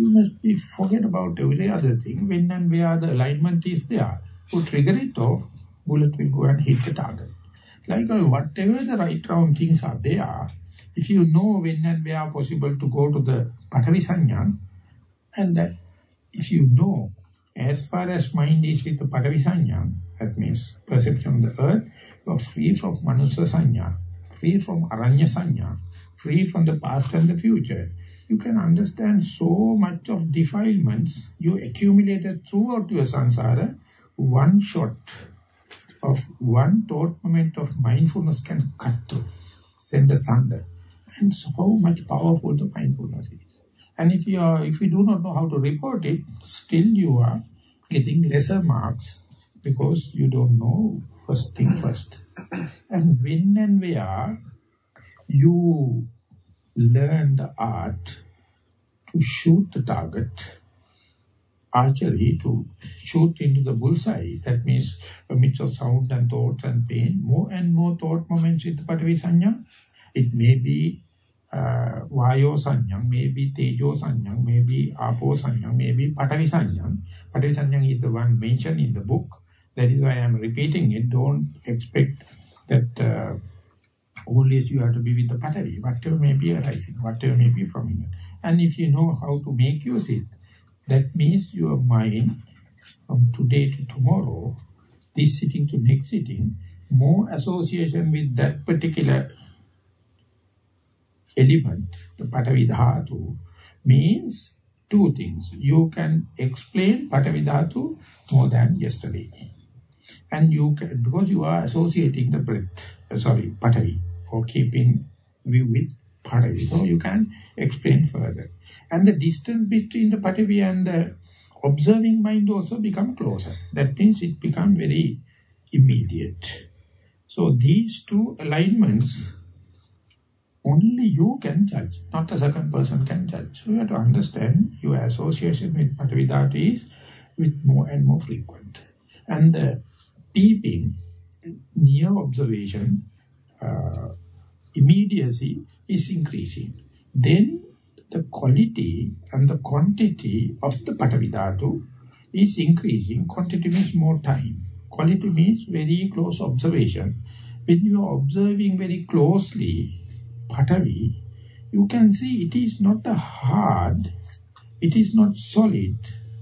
you must be forget about every other thing. When and where the alignment is there, you trigger it off, bullet will go and hit the target. Likewise, whatever the right round things are there, if you know when and where possible to go to the Patavi Sanyam, and that if you know, as far as mind is with the Patavi Sanyam, that means perception of the earth, you are free from Manusa Sanya, free from Aranya Sanya, free from the past and the future, you can understand so much of defilements you accumulated throughout your samsara. One shot of one thought moment of mindfulness can cut through, send asunder. And so how much powerful the mindfulness is. And if you are, if you do not know how to report it, still you are getting lesser marks because you don't know first thing first. And when and where you learn the art to shoot the target, archery, to shoot into the bullseye, that means a mix of sound and thought and pain, more and more thought moments with Patavi. It may be uh, Vayo Sanyam, maybe Tejo Sanyam, maybe Apo Sanyam, maybe Patavi Sanyam. Patavi Sanyam is the one mentioned in the book. That is why I am repeating it. Don't expect that uh, Always you have to be with the Patavi, whatever may be arising, whatever may be prominent. And if you know how to make use it, that means your mind from today to tomorrow, this sitting to next sitting, more association with that particular element, the Patavi Dhatu, means two things. You can explain Patavi Dhatu more than yesterday. And you can, because you are associating the breath, uh, sorry, Patavi, or keeping view with Patavi, so you can explain further. And the distance between the Patavi and the observing mind also become closer. That means it become very immediate. So these two alignments, only you can judge, not a second person can judge. So you have to understand your association with Patavidhatu is with more and more frequent. And the peeping, near observation, uh, immediacy is increasing. Then the quality and the quantity of the Patavidhatu is increasing. Quantity means more time. Quality means very close observation. When you are observing very closely Patavi, you can see it is not a hard, it is not solid,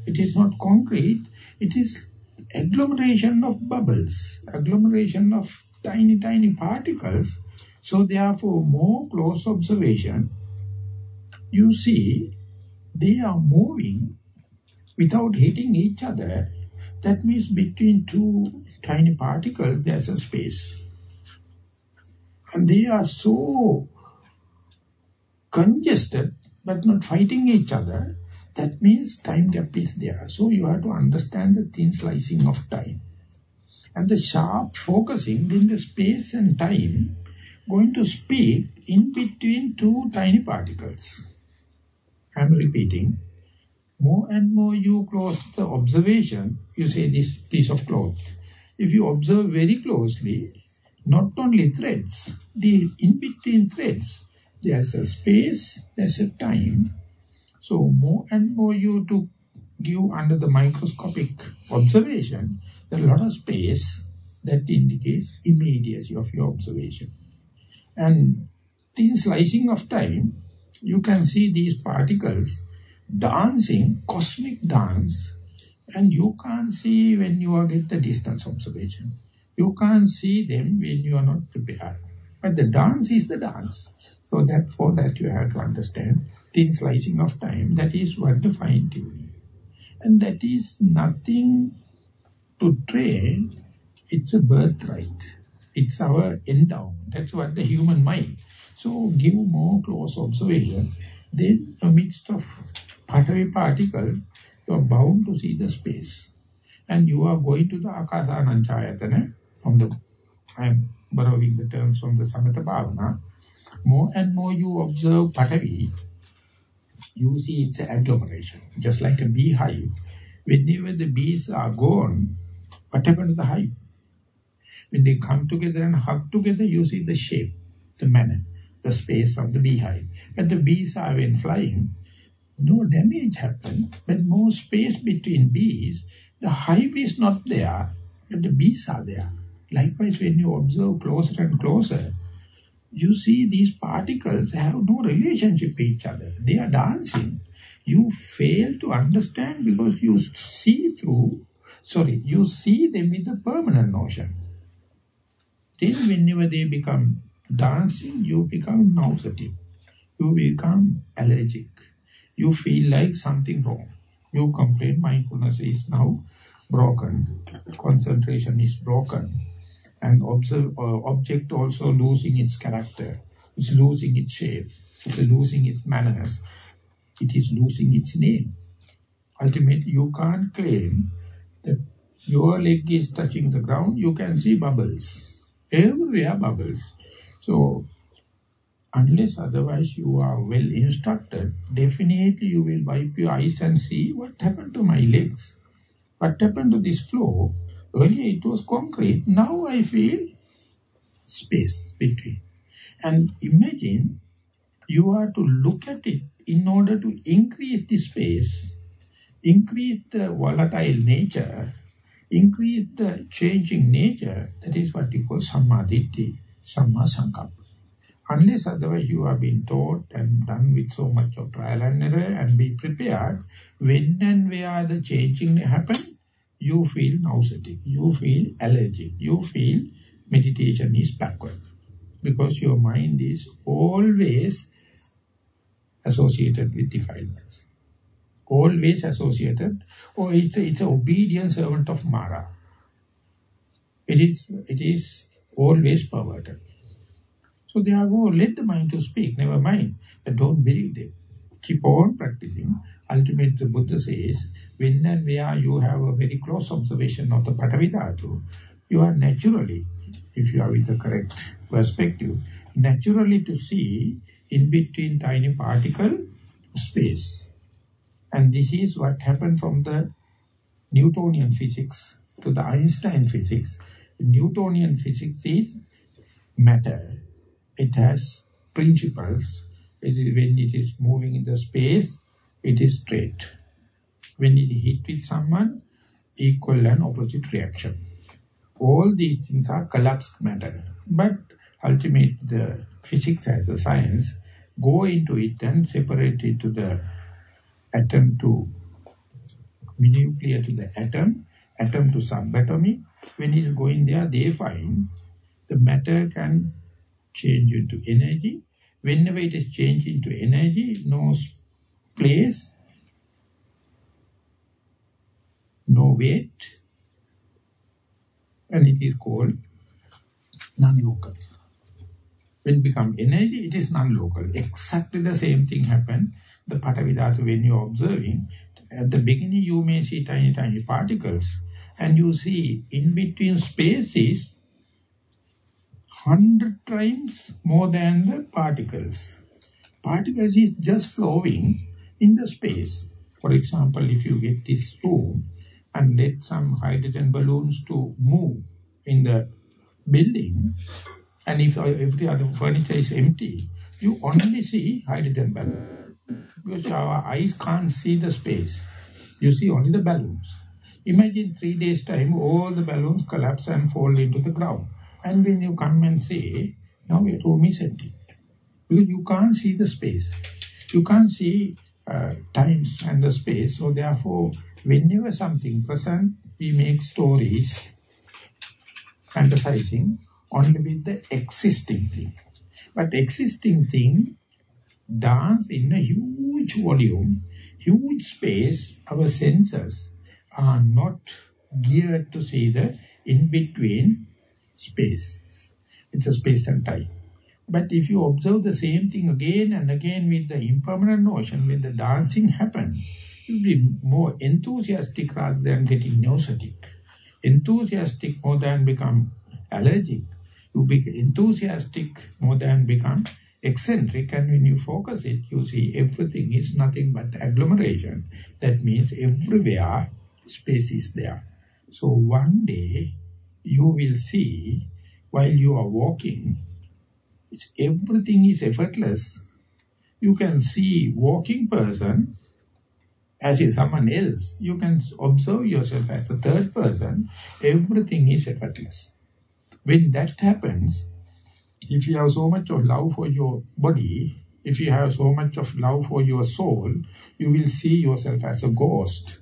it is not concrete, it is agglomeration of bubbles, agglomeration of tiny, tiny particles. So therefore, more close observation, you see they are moving without hitting each other. That means between two tiny particles, there's a space. And they are so congested, but not fighting each other. That means time gap is there. So you have to understand the thin slicing of time. And the sharp focusing in the space and time going to speed in between two tiny particles. I'm repeating, more and more you close the observation, you say this piece of cloth. If you observe very closely, not only threads, the in-between threads, there's a space, there's a time. So more and more you to give under the microscopic observation, there's a lot of space that indicates immediacy of your observation. And thin slicing of time, you can see these particles dancing, cosmic dance, and you can't see when you are at the distance observation. You can't see them when you are not prepared. But the dance is the dance. So that for that you have to understand thin slicing of time, that is what the fine tuning. And that is nothing to train, it's a birthright. It's our endowment. That's what the human mind. So give more close observation. Then amidst of Patavi particle, you are bound to see the space. And you are going to the akasa Akasananchayatana, from the, I am borrowing the terms from the Samatha Bhavana, more and more you observe Patavi, you see it's an agglomeration, just like a beehive. Whenever the bees are gone, what happened to the hive? When they come together and hug together, you see the shape, the manner the space of the beehive. When the bees are when flying, no damage happened, but more space between bees. The hive is not there, but the bees are there. Likewise, when you observe closer and closer, you see these particles have no relationship with each other. They are dancing. You fail to understand because you see through, sorry, you see them with a permanent notion. Then whenever they become dancing, you become nauseative. You become allergic. You feel like something wrong. You complain mindfulness is now broken. Concentration is broken. And observe, uh, object also losing its character. It's losing its shape. It's losing its manners. It is losing its name. Ultimately, you can't claim that your leg is touching the ground. You can see bubbles. Everywhere bubbles. So, unless otherwise you are well instructed, definitely you will wipe your eyes and see what happened to my legs. What happened to this floor? Earlier it was concrete, now I feel space between. And imagine you are to look at it in order to increase the space, increase the volatile nature, increase the changing nature, that is what you call samadhi. Samma Sankappa. Unless otherwise you have been taught and done with so much of trial and error and be prepared, when and where the changing happen, you feel nauseatic, you feel allergic, you feel meditation is backward. Because your mind is always associated with defilements. Always associated, oh, or it's, a, it's an obedient servant of Mara. It is, it is always perverted. So they are therefore, let the mind to speak, never mind. But don't believe them. Keep on practicing. Ultimately, the Buddha says, when and where you have a very close observation of the Patavidhatu, you are naturally, if you are with the correct perspective, naturally to see in between tiny particle space. And this is what happened from the Newtonian physics to the Einstein physics. Newtonian physics is matter. It has principles. It is when it is moving in the space, it is straight. When it hit with someone, equal and opposite reaction. All these things are collapsed matter. But ultimately the physics as a science go into it and separate it to the atom to nuclear to the atom, atom to subatomic. When it's going there, they find the matter can change into energy. Whenever it is changed into energy, no place, no weight, and it is called non-local. When it becomes energy, it is non-local. Exactly the same thing happen. The Patavidhatu, when you are observing, at the beginning you may see tiny, tiny particles, and you see in between spaces, hundred times more than the particles. Particles is just flowing in the space. For example, if you get this room and let some hydrogen balloons to move in the building, and if uh, every other furniture is empty, you only see hydrogen balloons. Because our eyes can't see the space. You see only the balloons. Imagine three days time, all the balloons collapse and fall into the ground. And when you come and say, now your room is empty. Because you can't see the space. You can't see uh, times and the space. So therefore, whenever something present, we make stories, fantasizing, only with the existing thing. But existing thing dance in a huge volume, huge space, our senses are not geared to see the in-between space. It's a space and time. But if you observe the same thing again and again with the impermanent notion, when the dancing happens, you'll be more enthusiastic rather than getting nauseatic. Enthusiastic more than become allergic. You be enthusiastic more than become eccentric and when you focus it, you see everything is nothing but agglomeration. That means everywhere space is there. So one day you will see while you are walking, everything is effortless. You can see walking person as is someone else. You can observe yourself as a third person. Everything is effortless. When that happens, if you have so much of love for your body, if you have so much of love for your soul, you will see yourself as a ghost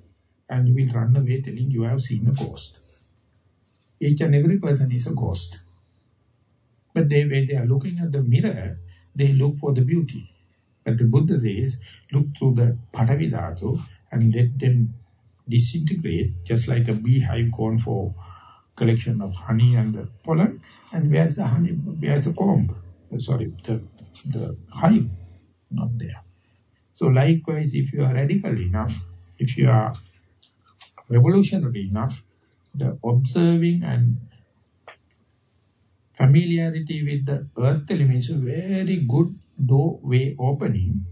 and you will run away telling you have seen a ghost. Each and every person is a ghost. But they, when they are looking at the mirror, they look for the beauty. But the Buddha says, look through the Patavidhatu and let them disintegrate, just like a beehive gone for collection of honey and the pollen. And where's the honey, where's the comb? Uh, sorry, the, the hive, not there. So likewise, if you are radical enough, if you are revolutionary enough, the observing and familiarity with the earth elements is a very good doorway opening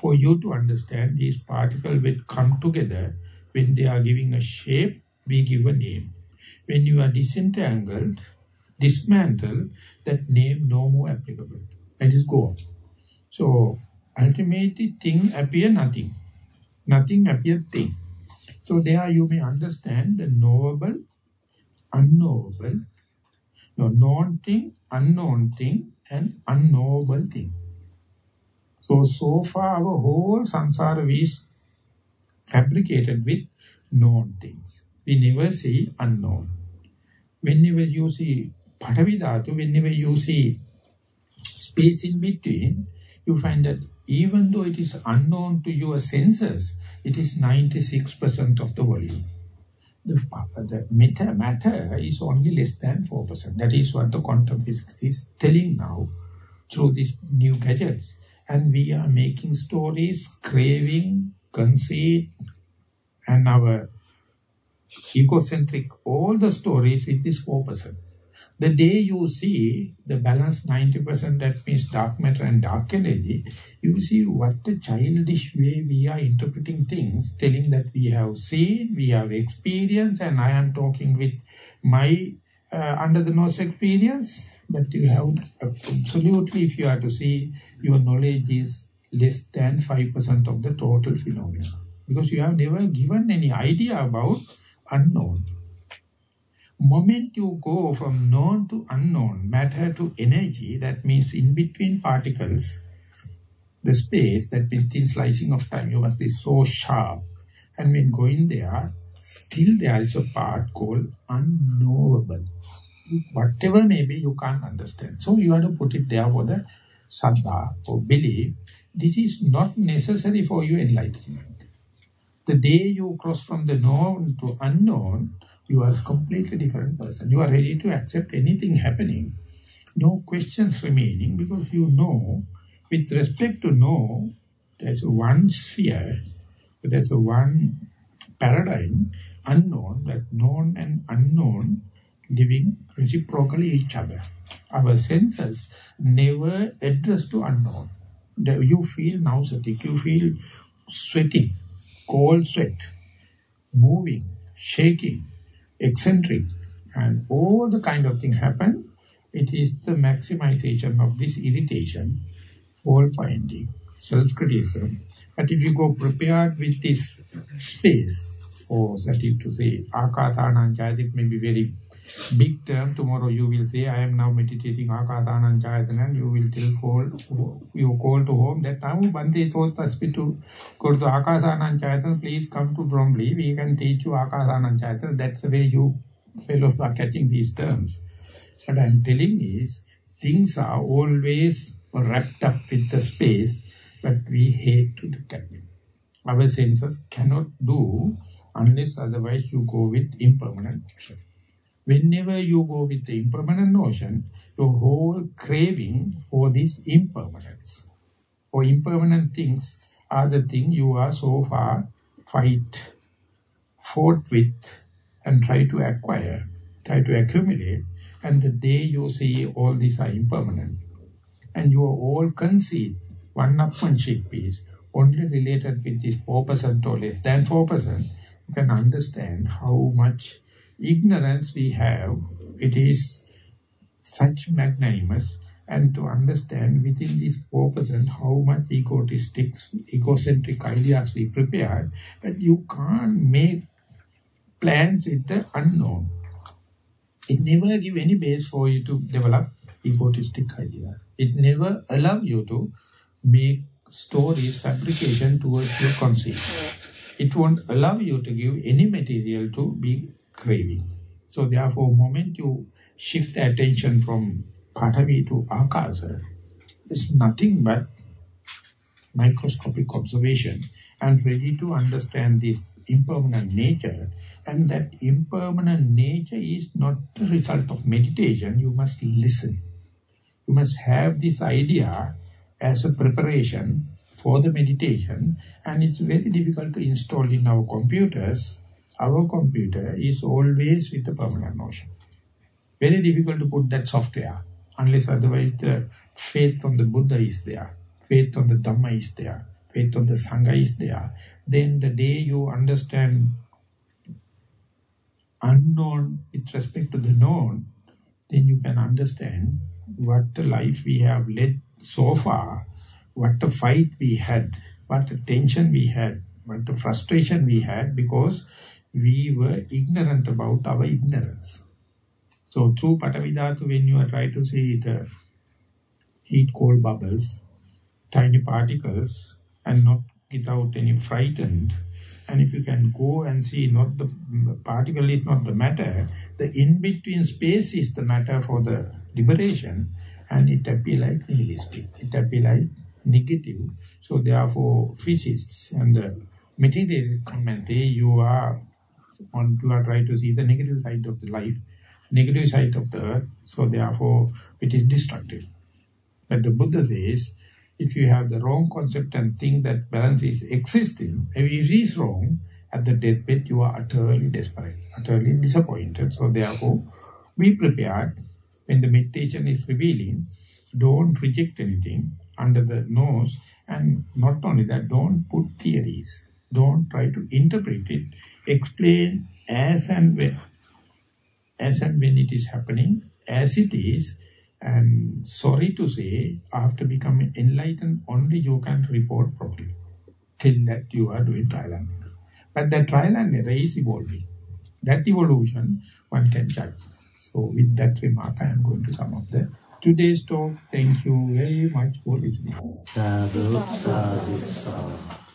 for you to understand these particles will come together when they are giving a shape, we give a name. When you are disentangled, dismantled, that name no more applicable. And is gone. So, ultimately thing appear nothing. Nothing appear thing. So there you may understand the knowable, unknowable, No, known thing, unknown thing, and unknowable thing. So, so far our whole samsara is fabricated with known things. We never see unknown. Whenever you see Patavidhatu, whenever you see space in between, you find that even though it is unknown to your senses, it is 96% of the volume. The, uh, the matter, matter is only less than 4%. That is what the quantum physics is telling now through these new gadgets. And we are making stories, craving, conceit, and our egocentric, all the stories with this 4%. The day you see the balance 90%, that means dark matter and dark energy, you see what a childish way we are interpreting things, telling that we have seen, we have experienced, and I am talking with my uh, under the nose experience, but you have absolutely, if you are to see, your knowledge is less than 5% of the total phenomena. Because you have never given any idea about unknown moment you go from known to unknown, matter to energy, that means in between particles, the space, that means thin slicing of time, you must be so sharp. And when going there, still there is a part called unknowable. Whatever may be, you can't understand. So you have to put it there for the saddha, or belief. This is not necessary for your enlightenment. The day you cross from the known to unknown, you are a completely different person. You are ready to accept anything happening. No questions remaining because you know, with respect to know, there's one sphere, there's one paradigm, unknown, that known and unknown living reciprocally each other. Our senses never address to unknown. You feel nauseatic, you feel sweating, cold sweat, moving, shaking, eccentric, and all the kind of thing happen, it is the maximization of this irritation, fault finding, self-criticism. But if you go prepared with this space, or that is to say, Akasanancayat, it may be very big term. Tomorrow you will say, I am now meditating Akasanancayatana, and you will tell call, you call to home that now Bhante taught us to go to Akasanancayatana, please come to Bromley, we can teach you Akasanancayatana. That's the way you fellows are catching these terms. What I am telling is, things are always wrapped up with the space, but we hate to look at them. Our senses cannot do unless otherwise you go with impermanent Whenever you go with the impermanent notion, your whole craving for this impermanence or impermanent things are the thing you are so far fight, fought with and try to acquire, try to accumulate. And the day you see all these are impermanent and you are all conceit, one-upmanship is only related with this 4% or less than 4%, you can understand how much ignorance we have, it is such magnanimous and to understand within this 4% how much egotistic, egocentric ideas we prepared, that you can't make plans with the unknown. It never give any base for you to develop egotistic ideas. It never allow you to make stories, fabrication towards your conceit. It won't allow you to give any material to be craving. So therefore, moment you shift the attention from Patavi to Akasa, it's nothing but microscopic observation and ready to understand this impermanent nature and that impermanent nature is not the result of meditation, you must listen. You must have this idea as a preparation for the meditation and it's very difficult to install in our computers our computer is always with the permanent motion. Very difficult to put that software, unless otherwise the faith on the Buddha is there, faith on the Dhamma is there, faith on the Sangha is there. Then the day you understand unknown with respect to the known, then you can understand what the life we have led so far, what the fight we had, what the tension we had, what the frustration we had, because we were ignorant about our ignorance. So through Patavidhatu, when you are trying to see the heat cold bubbles, tiny particles, and not without any frightened, and if you can go and see not the particle is not the matter, the in-between space is the matter for the liberation, and it appear like nihilistic. It appear like negative. So therefore, physicists and the materialists come and say, you are on to try to see the negative side of the life, negative side of the earth, so therefore it is destructive. But the Buddha says, if you have the wrong concept and think that balance is existing, if it is wrong, at the deathbed you are utterly desperate, utterly disappointed. So therefore, be prepared when the meditation is revealing, don't reject anything under the nose and not only that, don't put theories. Don't try to interpret it. Explain as and when, as and when it is happening, as it is, and sorry to say, after becoming enlightened, only you can report properly. Till that you are doing trial and error. But that trial and error is evolving. That evolution, one can judge. So with that remark, I am going to sum up the today's talk. Thank you very much for listening. Sadhu, sadhu, sadhu.